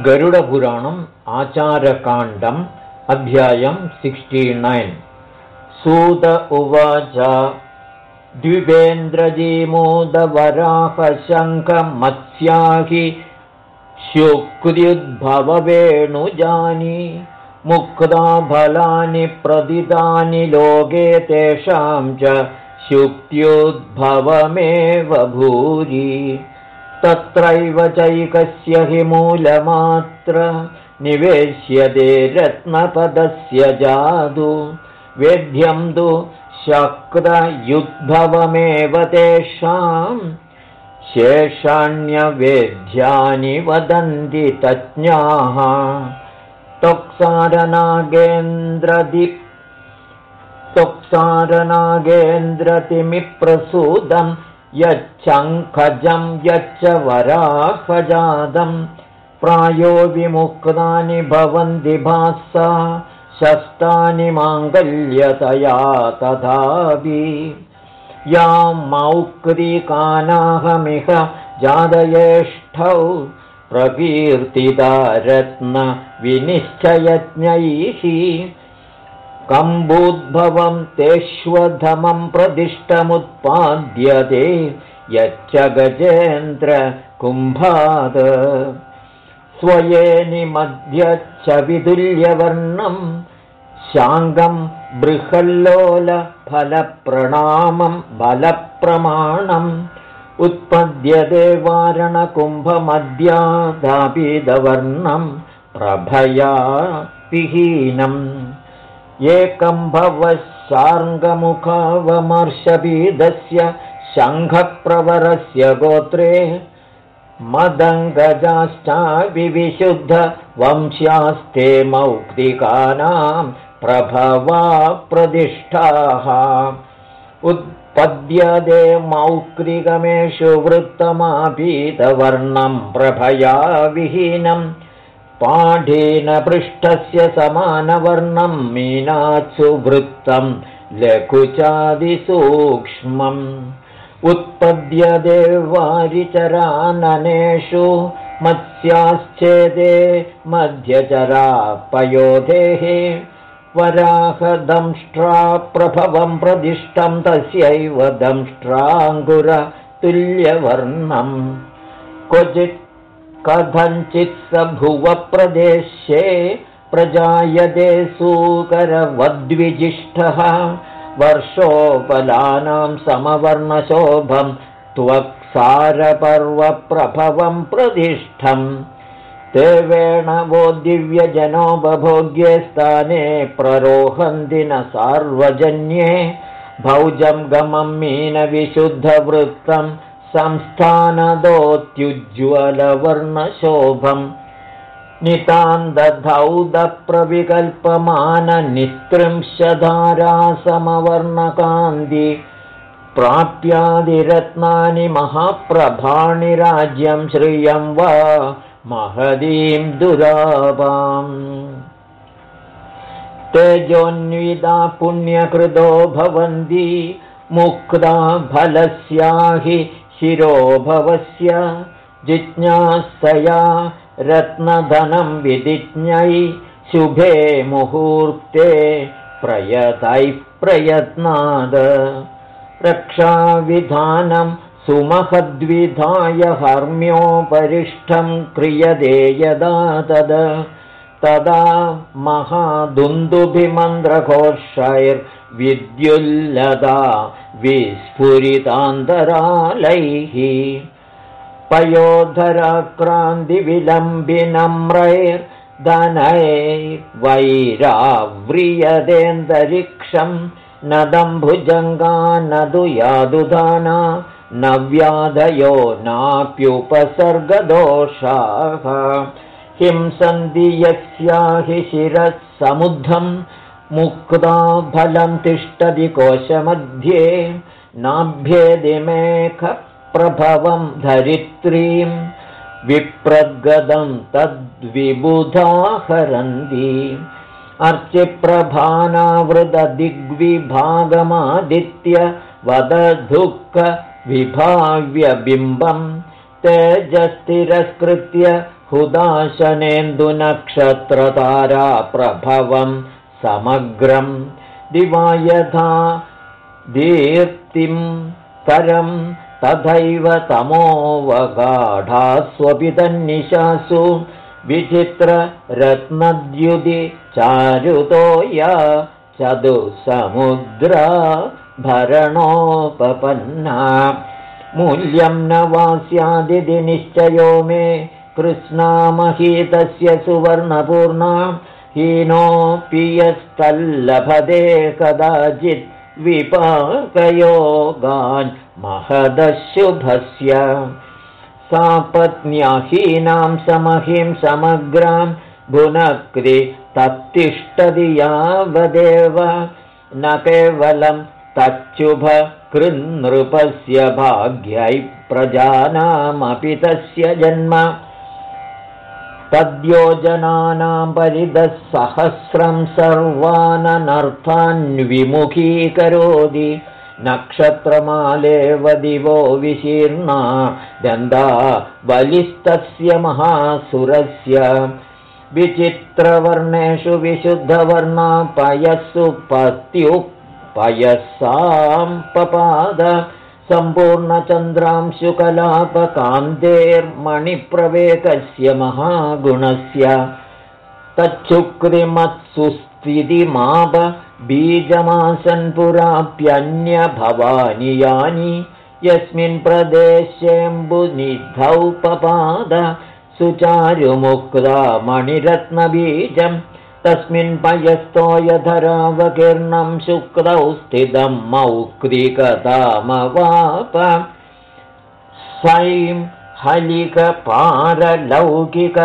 गरुडपुराणम् आचारकाण्डम् अध्यायम् sixty nine. सूत उवाच द्विवेन्द्रजीमोदवराहशङ्खमत्स्याहि शुक्र्युद्भववेणुजानि मुक्ता फलानि प्रदितानि लोके तेषां च शुक्त्युद्भवमेव भूरि तत्रैव चैकस्य हि मूलमात्र निवेश्यते रत्नपदस्य जादु। वेद्यं तु शक्रयुद्भवमेव तेषां। शेषाण्यवेद्यानि वदन्ति तज्ञाः त्वक्सारनागेन्द्रदि त्वक्सारनागेन्द्रतिमिप्रसूदम् यच्छङ्खजं यच्च वराहजातं प्रायो विमुक्तानि भवन्ति भासा शस्तानि माङ्गल्यतया तथापि। या मौक्तिकानाहमिह जादयेष्ठौ प्रकीर्तिता रत्नविनिश्चयज्ञैः कम्बुद्भवं तेष्वधमं प्रदिष्टमुत्पाद्यते यच्च गजेन्द्रकुम्भात् स्वयेनिमध्यच्च विदुल्यवर्णं शाङ्गं बृहल्लोलफलप्रणामं बलप्रमाणम् उत्पद्यते वारणकुम्भमद्यादापिदवर्णं प्रभया विहीनम् एकम्भवशार्ङ्गमुखावमर्षबीदस्य शङ्खप्रवरस्य गोत्रे मदङ्गजाश्चाविशुद्धवंश्यास्ते मौक्तिकानां प्रभवा प्रतिष्ठाः। उत्पद्यते मौक्तिकमेषु वृत्तमापीतवर्णं प्रभया विहीनम् पाठेन पृष्ठस्य समानवर्णं मीनात्सु वृत्तं लघुचादिसूक्ष्मम्। उत्पद्य देवारिचराननेषु मत्स्याश्चेदे मध्यचरापयोधेः वराहदंष्ट्राप्रभवं प्रदिष्टं तस्यैव दंष्ट्राङ्गुरतुल्यवर्णम्। क्वचित् कथञ्चित् स भुवप्रदेशे प्रजायते सूकरवद्विजिष्ठः। वर्षोपलानां समवर्णशोभं त्वक्सारपर्वप्रभवं प्रतिष्ठम्। देवेण वो दिव्यजनोपभोग्ये स्थाने प्ररोहन्ति न सार्वजन्ये। भौजं गमं मीनविशुद्धवृत्तम् संस्थानदोत्युज्ज्वलवर्णशोभम् नितान्तधौदप्रविकल्पमाननिस्त्रिंशधारासमवर्णकान्ति प्राप्यादिरत्नानि महाप्रभाणि राज्यं श्रियं वा महदीं दुरापाम् तेजोन्विदा पुण्यकृतो भवन्ति मुक्ता फलस्याहि शिरोभवस्य जिज्ञासया रत्नधनं विधिज्ञै शुभे मुहूर्ते प्रयतैः प्रयत्नाद। रक्षाविधानं सुमहद्विधाय हर्म्योपरिष्ठं क्रियते यदा तद तदा महादुन्दुभिमन्द्रघोषैर्विद्युल्लदा विस्फुरितान्तरालैः पयोधराक्रान्तिविलम्बिनम्रैर्धनैर्वैराव्रियदेन्दरिक्षं नदम्भुजङ्गा नदु यादुधाना नव्याधयो नाप्युपसर्गदोषाः। हिंसन्ति यस्या हि शिरः समुद्धम् मुक्ता फलं तिष्ठति कोशमध्ये नाभ्येदिमेकप्रभवं धरित्रीं विप्रगदं तद्विबुधाहरन्ति। अर्चिप्रभानावृतदिग्विभागमादित्य वदधुःखविभाव्यबिम्बं तेजस्तिरस्कृत्य हुदाशनेन्दुनक्षत्रतारा समग्रं दिवा यथा दीप्तिं करं तथैव तमोवगाढास्वपि तन्निशासु विचित्ररत्नद्युदि चारुतो या चतुसमुद्रा भरणोपपन्ना मूल्यं न वा स्यादिति निश्चयो मे कृष्णामहीतस्य सुवर्णपूर्णा हीनोऽपि यस्तल्लभते कदाचित् विपाकयोगान् महदशुभस्य। सा पत्न्याहीनां समहिं समग्रां भुनक्ति तत्तिष्ठति यावदेव। न केवलं तच्छुभ कृन्नृपस्य भाग्यै प्रजानामपि तस्य जन्म तद्योजनानां परिदः सहस्रं सर्वाननर्थान्विमुखीकरोति। नक्षत्रमालेव दिवो विशीर्णा दन्दा बलिस्तस्य महासुरस्य। विचित्रवर्णेषु विशुद्धवर्णा पयस्सु पत्युपयसां पपाद सम्पूर्णचन्द्रांशुकलापकान्तेर्मणिप्रवेकस्य महागुणस्य। तच्छुक्रिमत्सुस्थितिमाप बीजमासन्पुराप्यन्यभवानि यानि यस्मिन् प्रदेशेऽम्बुनिधौ पपाद सुचारुमुक्ता मणिरत्नबीजम् तस्मिन् पयस्थो यधरावकीर्णं शुक्रौ स्थितं मौक्रिकतामवाप सैं हलिकपारलौकिक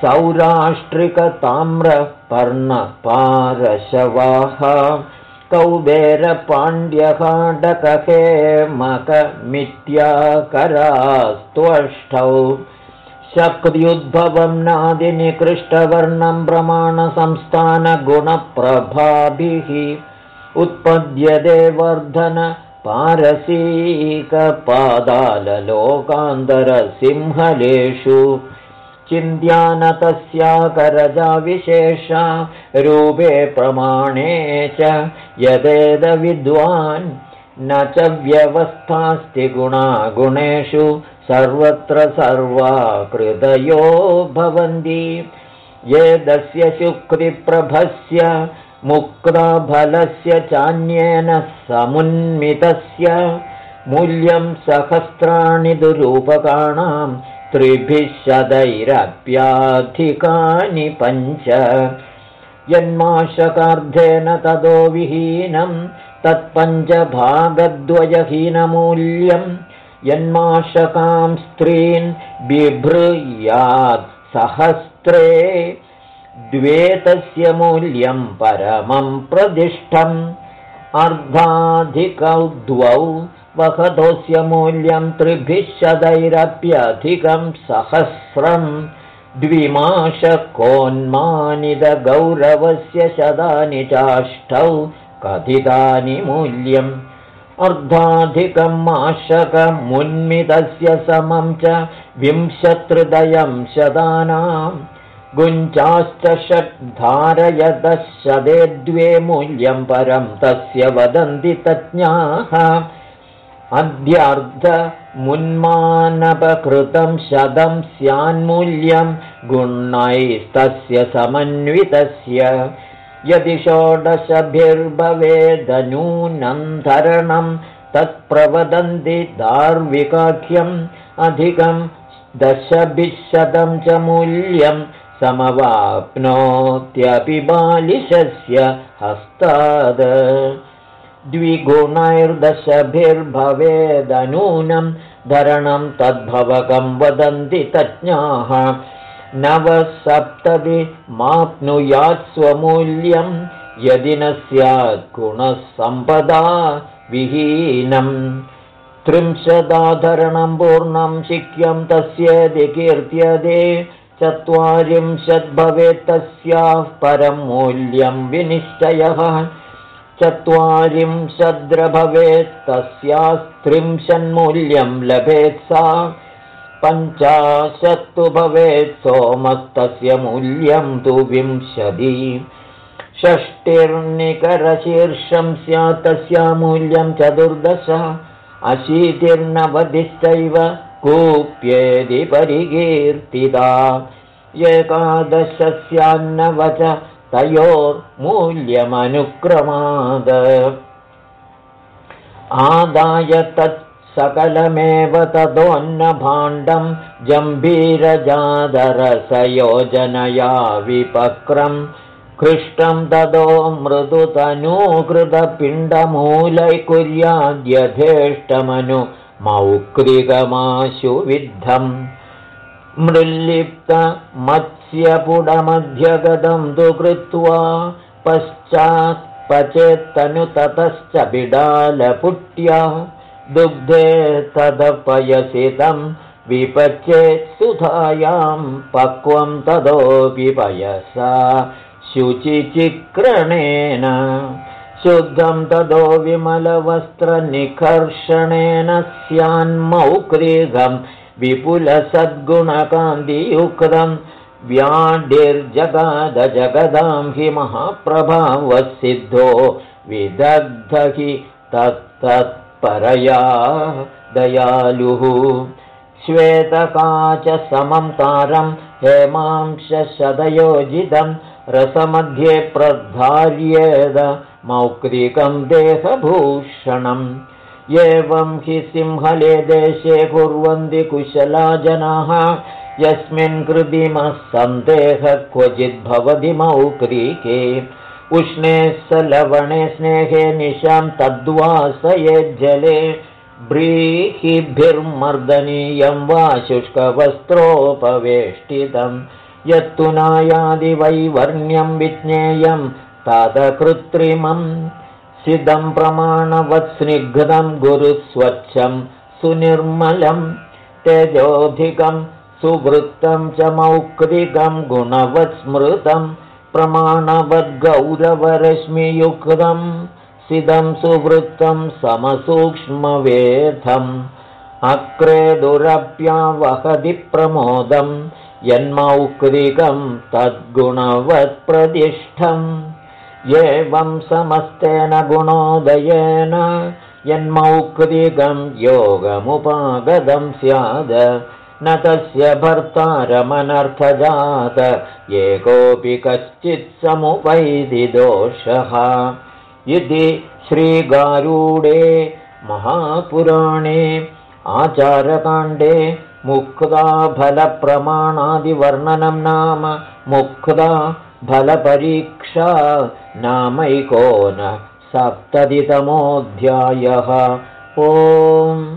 सौराष्ट्रिकताम्रपर्णपारशवाः। कौबेरपाण्ड्यकाण्डकहे शक्त्युद्भवं नादिनिकृष्टवर्णं प्रमाणसंस्थानगुणप्रभाभिः उत्पद्यते वर्धन पारसीकपादाललोकान्तरसिंहलेषु। चिन्त्यानतस्याकरजाविशेषा रूपे प्रमाणे च यदेदविद्वान् न च व्यवस्थास्ति गुणागुणेषु सर्वत्र सर्वा कृतयो भवन्ति। ये दस्य शुक्रिप्रभस्य मुक्ताफलस्य चान्येन समुन्मितस्य मूल्यं सहस्राणि दुरूपकाणां त्रिभिः शतैरप्याधिकानि पञ्च। यन्माशकार्धेन ततो विहीनं तत्पञ्चभागद्वयहीनमूल्यम् यन्माशकां स्त्रीन् बिभृयात् सहस्रे द्वे तस्य मूल्यं परमं प्रदिष्टम् अर्धाधिकौ द्वौ वहतोस्य मूल्यं त्रिभिः शतैरप्यधिकं सहस्रं द्विमाशकोन्मानितगौरवस्य शतानि चाष्टौ कथितानि मूल्यम् अर्धाधिकं माशकमुन्मितस्य समं च विंशत्हृदयं शतानां गुञ्चाश्च षड्धारयदशदे द्वे मूल्यं परं तस्य वदन्ति तज्ञाः अद्यार्धमुन्मानपकृतं शतं स्यान्मूल्यं। गुणैस्तस्य समन्वितस्य यदि षोडशभिर्भवेदनूनं धरणं तत्प्रवदन्ति दार्विकाख्यम् अधिकं दशभिशतं च मूल्यं समवाप्नोत्यपि बालिशस्य हस्ताद द्विगुणैर्दशभिर्भवेदनूनं धरणं तद्भवकं वदन्ति तज्ञाः माप्नुयात् स्वमूल्यं यदि न स्यात् गुणसम्पदा विहीनम् त्रिंशदाधरणं पूर्णं शिक्यं तस्येदि कीर्त्यदे चत्वारिंशद्भवेत् तस्याः परं मूल्यं विनिश्चयः। चत्वारिंशद्र भवेत् तस्यास्त्रिंशन्मूल्यं लभेत् सा पञ्चाशत्तु भवेत् सोमस्तस्य मूल्यं तु विंशति। षष्टिर्निकरशीर्षं स्यात् तस्य मूल्यं चतुर्दश। अशीतिर्नवतिश्चैव कूप्येदि परिकीर्तिता। एकादशस्यान्नवच तयोर्मूल्यमनुक्रमाद। आदाय तत् सकलमेव ततोऽन्नभाण्डं जम्बीरजादरसयोजनया विपक्रम् कृष्टं ततो मृदुतनूकृतपिण्डमूलैकुर्याद्यथेष्टमनु मौक्रिकमाशु विद्धम् मृल्लिप्तमत्स्यपुडमध्यगतं तु कृत्वा पश्चात् पचेत्तनु ततश्च बिडालपुट्या दुग्धे तदपयसितं विपचेत् सुधायां पक्वं ततोऽपि पयसा शुचिचिक्रणेन शुद्धं ततो विमलवस्त्रनिकर्षणेन स्यान्मौक्रीघं विपुलसद्गुणकान्तियुक्तं व्याढिर्जगादजगदां हि महाप्रभावसिद्धो विदग्ध हि तत्तत्परया दयालुः। श्वेतकाचसमं तारं हेमांशशतयोजितम् रसमध्ये प्रधार्येद मौक्रिकं देहभूषणम्। एवं हि सिंहले देशे कुर्वन्ति कुशला जनाः यस्मिन् कृतिमः सन्देहः क्वचिद्भवति मौक्रीके उष्णे सलवणे स्नेहे निशां तद्वासयेज्जले व्रीहिभिर्मर्दनीयं वा शुष्कवस्त्रोपवेष्टितम् यत्तु नायादिवैवर्ण्यं विज्ञेयं तदकृत्रिमम् सिदं प्रमाणवत्स्निग्धं गुरुस्वच्छं सुनिर्मलं तेजोधिकं सुवृत्तं च मौक्रिकं गुणवत्स्मृतं प्रमाणवद्गौरवरश्मियुक्तं सिदं सुवृत्तं समसूक्ष्मवेधम्। अक्रे दुरप्यावहति प्रमोदम् यन्मौक्रिकं तद्गुणवत्प्रतिष्ठम् एवं समस्तेन गुणोदयेन यन्मौक्रिकं योगमुपागतं स्याद न तस्य भर्तारमनर्थजात एकोऽपि कश्चित् समुपैति दोषः। इति श्रीगारूडे महापुराणे आचारकाण्डे मुक्ताफलप्रमाणादिवर्णनं नाम मुक्ता फलपरीक्षा नामैको न सप्ततितमोऽध्यायः। ओम्